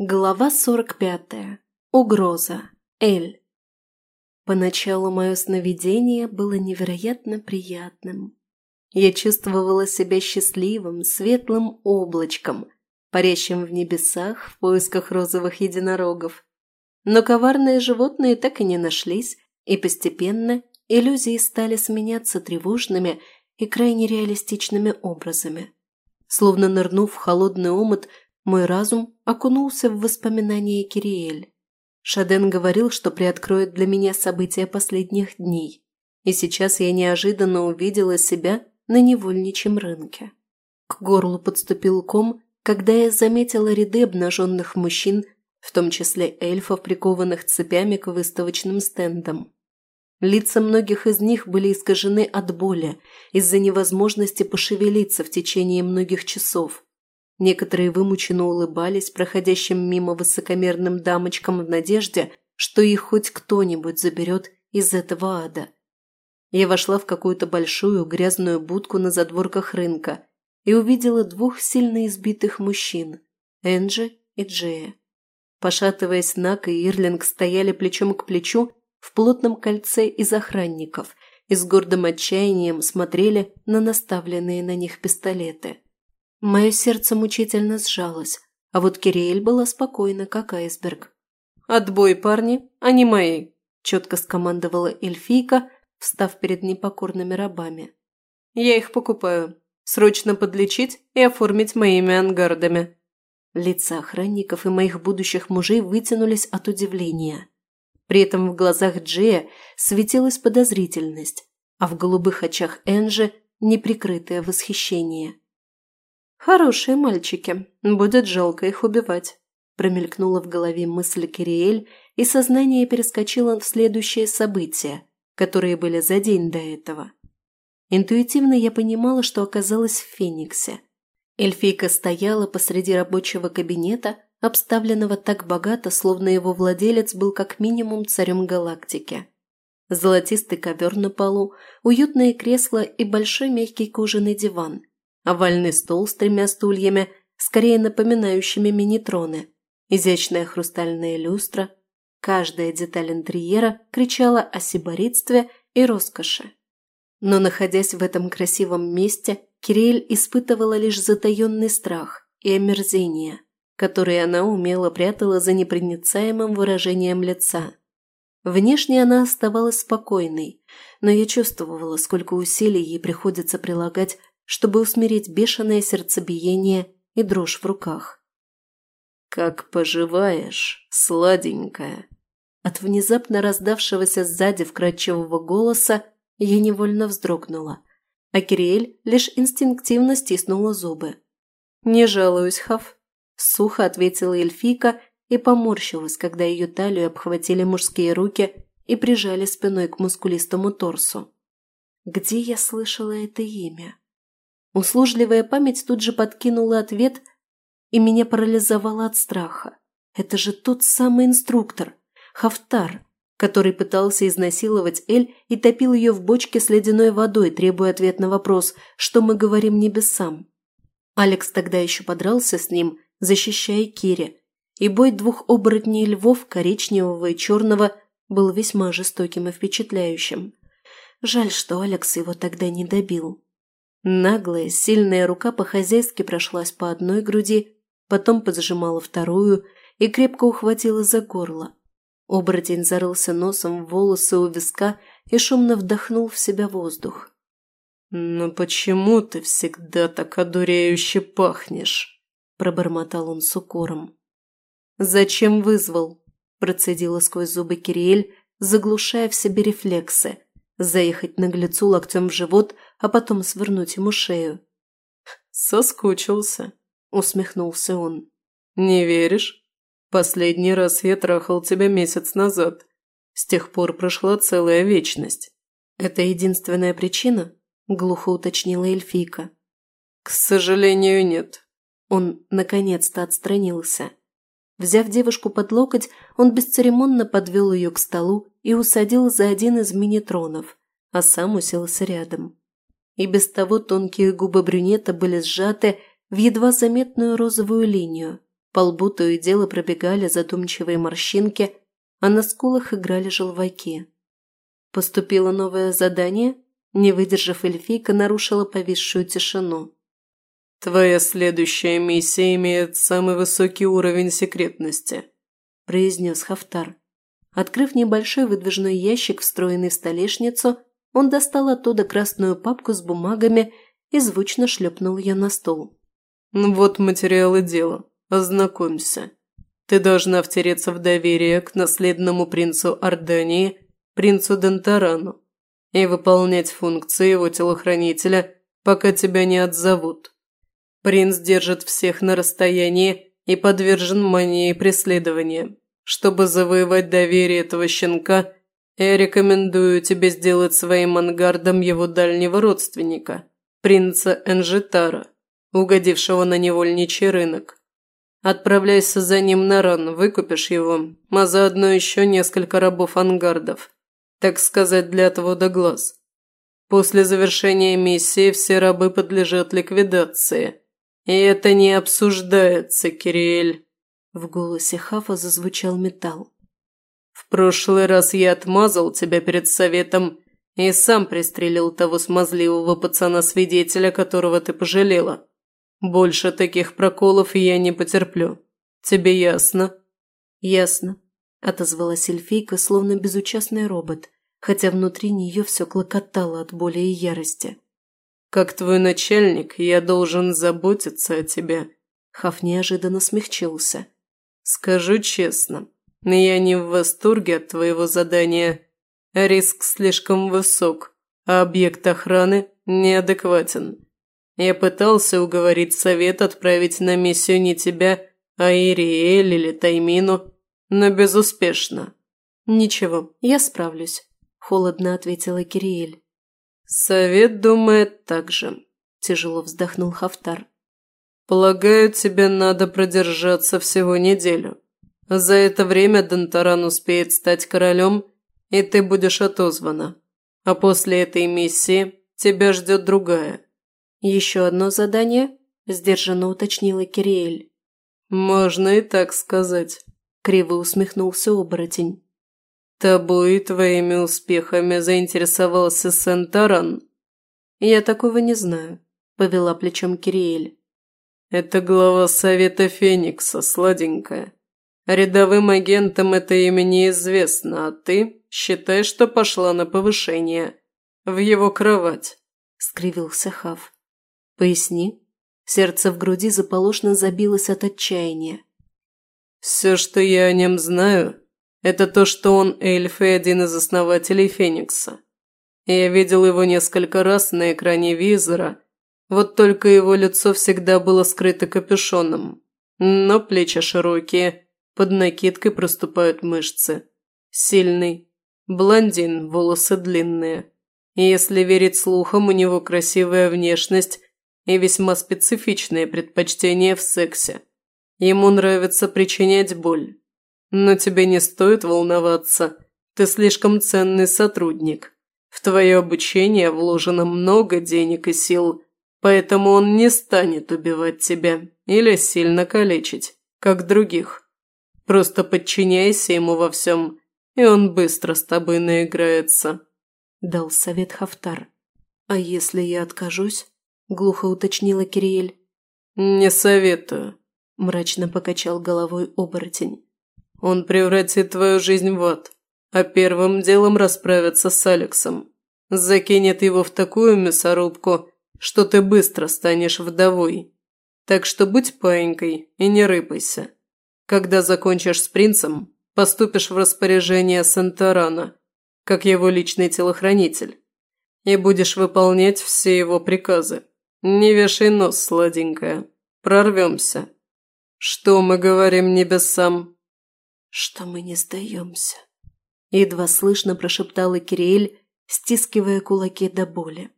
Глава 45. Угроза. Эль. Поначалу мое сновидение было невероятно приятным. Я чувствовала себя счастливым, светлым облачком, парящим в небесах в поисках розовых единорогов. Но коварные животные так и не нашлись, и постепенно иллюзии стали сменяться тревожными и крайне реалистичными образами. Словно нырнув в холодный омут, мой разум окунулся в воспоминания Кириэль. Шаден говорил, что приоткроет для меня события последних дней. И сейчас я неожиданно увидела себя на невольничьем рынке. К горлу подступил ком, когда я заметила ряды обнаженных мужчин, в том числе эльфов, прикованных цепями к выставочным стендам. Лица многих из них были искажены от боли из-за невозможности пошевелиться в течение многих часов, Некоторые вымученно улыбались проходящим мимо высокомерным дамочкам в надежде, что их хоть кто-нибудь заберет из этого ада. Я вошла в какую-то большую грязную будку на задворках рынка и увидела двух сильно избитых мужчин – Энджи и Джея. Пошатываясь, Нак и Ирлинг стояли плечом к плечу в плотном кольце из охранников и с гордым отчаянием смотрели на наставленные на них пистолеты – Мое сердце мучительно сжалось, а вот Кириэль была спокойна, как айсберг. «Отбой, парни, они мои!» – четко скомандовала эльфийка, встав перед непокорными рабами. «Я их покупаю. Срочно подлечить и оформить моими ангардами». Лица охранников и моих будущих мужей вытянулись от удивления. При этом в глазах Джея светилась подозрительность, а в голубых очах Энжи – неприкрытое восхищение. Хорошие мальчики, будет жалко их убивать. Промелькнула в голове мысль Кириэль, и сознание перескочило в следующее событие, которые были за день до этого. Интуитивно я понимала, что оказалась в Фениксе. Эльфийка стояла посреди рабочего кабинета, обставленного так богато, словно его владелец был как минимум царем галактики. Золотистый ковер на полу, уютное кресло и большой мягкий кожаный диван – а овальный стол с тремя стульями, скорее напоминающими мини-троны, изящная хрустальная люстра. Каждая деталь интерьера кричала о сиборитстве и роскоши. Но находясь в этом красивом месте, Кириэль испытывала лишь затаенный страх и омерзение, которые она умело прятала за непроницаемым выражением лица. Внешне она оставалась спокойной, но я чувствовала, сколько усилий ей приходится прилагать, чтобы усмирить бешеное сердцебиение и дрожь в руках. «Как поживаешь, сладенькая?» От внезапно раздавшегося сзади вкрадчивого голоса я невольно вздрогнула, а Кириэль лишь инстинктивно стиснула зубы. «Не жалуюсь, Хав», – сухо ответила эльфийка и поморщилась, когда ее талию обхватили мужские руки и прижали спиной к мускулистому торсу. «Где я слышала это имя?» Услужливая память тут же подкинула ответ, и меня парализовала от страха. Это же тот самый инструктор, Хафтар, который пытался изнасиловать Эль и топил ее в бочке с ледяной водой, требуя ответ на вопрос, что мы говорим небесам. Алекс тогда еще подрался с ним, защищая Кири, и бой двух оборотней львов, коричневого и черного, был весьма жестоким и впечатляющим. Жаль, что Алекс его тогда не добил. Наглая, сильная рука по-хозяйски прошлась по одной груди, потом поджимала вторую и крепко ухватила за горло. Оборотень зарылся носом в волосы у виска и шумно вдохнул в себя воздух. «Но «Ну почему ты всегда так одуряюще пахнешь?» – пробормотал он с укором. «Зачем вызвал?» – процедила сквозь зубы Кириэль, заглушая в себе рефлексы – заехать наглецу локтем в живот, а потом свернуть ему шею. «Соскучился», – усмехнулся он. «Не веришь? Последний раз я трахал тебя месяц назад. С тех пор прошла целая вечность». «Это единственная причина?» – глухо уточнила эльфийка. «К сожалению, нет». Он наконец-то отстранился. Взяв девушку под локоть, он бесцеремонно подвел ее к столу и усадил за один из мини-тронов, а сам уселся рядом. И без того тонкие губы брюнета были сжаты в едва заметную розовую линию. По лбу то и дело пробегали задумчивые морщинки, а на скулах играли желваки. Поступило новое задание, не выдержав эльфийка, нарушила повисшую тишину. «Твоя следующая миссия имеет самый высокий уровень секретности», – произнес Хафтар. Открыв небольшой выдвижной ящик, встроенный в столешницу, он достал оттуда красную папку с бумагами и звучно шлепнул ее на стол. «Ну «Вот материалы дела. Ознакомься. Ты должна втереться в доверие к наследному принцу Ордании, принцу Дентарану, и выполнять функции его телохранителя, пока тебя не отзовут. Принц держит всех на расстоянии и подвержен мании преследования. Чтобы завоевать доверие этого щенка, я рекомендую тебе сделать своим ангардом его дальнего родственника, принца Энжитара, угодившего на невольничий рынок. Отправляйся за ним на ран, выкупишь его, а заодно еще несколько рабов-ангардов, так сказать, для отвода глаз. После завершения миссии все рабы подлежат ликвидации. И это не обсуждается, Кириэль. В голосе Хафа зазвучал металл. «В прошлый раз я отмазал тебя перед советом и сам пристрелил того смазливого пацана-свидетеля, которого ты пожалела. Больше таких проколов я не потерплю. Тебе ясно?» «Ясно», – отозвалась эльфийка, словно безучастный робот, хотя внутри нее все клокотало от боли и ярости. «Как твой начальник, я должен заботиться о тебе», – Хаф неожиданно смягчился. Скажу честно, я не в восторге от твоего задания. Риск слишком высок, а объект охраны неадекватен. Я пытался уговорить совет отправить на миссию не тебя, а Ириэль или Таймину, но безуспешно. «Ничего, я справлюсь», – холодно ответила Кириэль. «Совет думает так же», – тяжело вздохнул Хафтар. Полагаю, тебе надо продержаться всего неделю. За это время Донтаран успеет стать королем, и ты будешь отозвана. А после этой миссии тебя ждет другая». «Еще одно задание?» – сдержанно уточнила Кириэль. «Можно и так сказать», – криво усмехнулся оборотень. «Тобой и твоими успехами заинтересовался Сентаран». «Я такого не знаю», – повела плечом Кириэль. Это глава Совета Феникса, сладенькая. Рядовым агентам это имя неизвестно, а ты считай, что пошла на повышение. В его кровать», – скривился Хав. «Поясни». Сердце в груди заполошно забилось от отчаяния. «Все, что я о нем знаю, это то, что он эльф и один из основателей Феникса. Я видел его несколько раз на экране визора – вот только его лицо всегда было скрыто капюшоном. Но плечи широкие, под накидкой проступают мышцы. Сильный. Блондин, волосы длинные. Если верить слухам, у него красивая внешность и весьма специфичные предпочтения в сексе. Ему нравится причинять боль. Но тебе не стоит волноваться. Ты слишком ценный сотрудник. В твое обучение вложено много денег и сил – поэтому он не станет убивать тебя или сильно калечить, как других. Просто подчиняйся ему во всем, и он быстро с тобой наиграется», – дал совет Хафтар. «А если я откажусь?» – глухо уточнила Кириэль. «Не советую», – мрачно покачал головой оборотень. «Он превратит твою жизнь в ад, а первым делом расправится с Алексом. Закинет его в такую мясорубку, что ты быстро станешь вдовой. Так что будь паинькой и не рыпайся. Когда закончишь с принцем, поступишь в распоряжение Сентарана, как его личный телохранитель, и будешь выполнять все его приказы. Не вешай нос, сладенькая. Прорвемся. Что мы говорим небесам? Что мы не сдаемся. Едва слышно прошептала Кириэль, стискивая кулаки до боли.